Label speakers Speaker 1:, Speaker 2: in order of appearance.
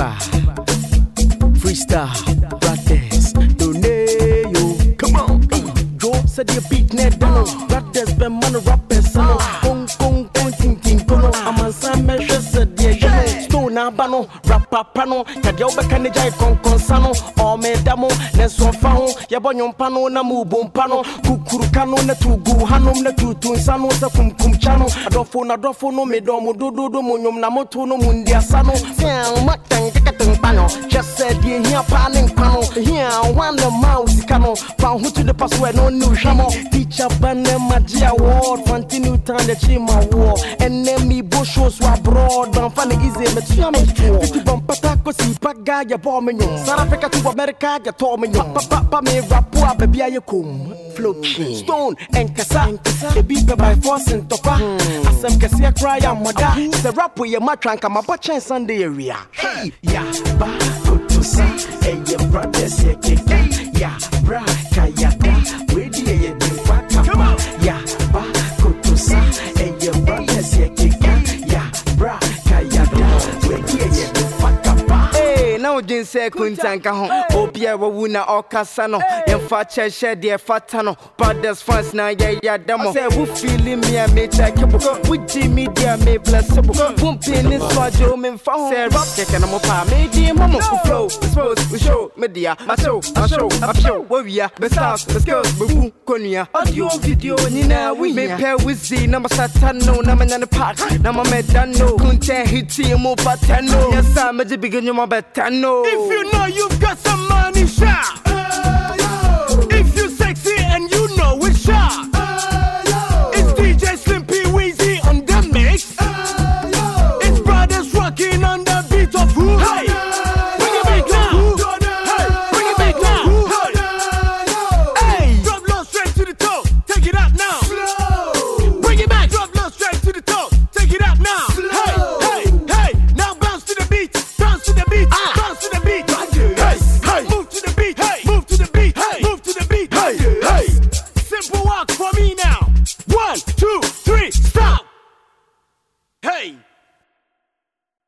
Speaker 1: Eva, Freestyle, Brothers, Doneo. Come on, Joe said you beat net down. Brothers, Ben Man, rappers, Stone Abano, Rapapano, Kadia Obekane Jai Konkonsano, or Medamo, Nesson Fao, Yabonyon Pano, Namu Bompano, Kukurukano, Natugu, Hanum, Natutun Sano, Kum Kum Chano, Adolfo, Adolfo, no Medomo, Dudu, Munum, Namoto, no Mundia Sano, Sam, Matan, Katan Pano, just said ye here panning pano, here to the password, no new shamo, teacher Banner Magia Award, Fantinu Tan, the Chima War, and then me bushos were broad, but funny easy, but you know, Fifty Bumpatako, see Paga, your bombing, South Africa to America, your Tommy, Papa, me rapua, baby, I come, float, stone, and Kasa, the beat by force and topa, hmm. Asam Cassia cry, I'm Mada, the rap with your matrank, my butcher Sunday area. Hey, yeah, ba, kutusa, hey, your brothers, yeah, yeah, bra, Hey, na wodwen sɛ kuntanka ho. Obia wawu na ɔkasa no yɛmfa kyɛhyɛ deɛ fata no. Brothers fans na yɛyɛda mo oh. sɛ wo feeli me a mekyɛke bo wogye me deɛ meblɛse bo wompii ne so agye wo memfa ho sɛ rap kɛkɛ no mo paa medi ma mo wo flow suppose wo show. Me dea mahyɛw mahyew apyew wawia me styles me skills mebu konua audio video nyinaa wohia mepɛ wo zi na masata no na manya ne part. Na mamɛda no. Kuntɛ hiti mu bata no. Yɛsa megye bigi nnwuma bɛta no.
Speaker 2: If you know you've got some money, shout.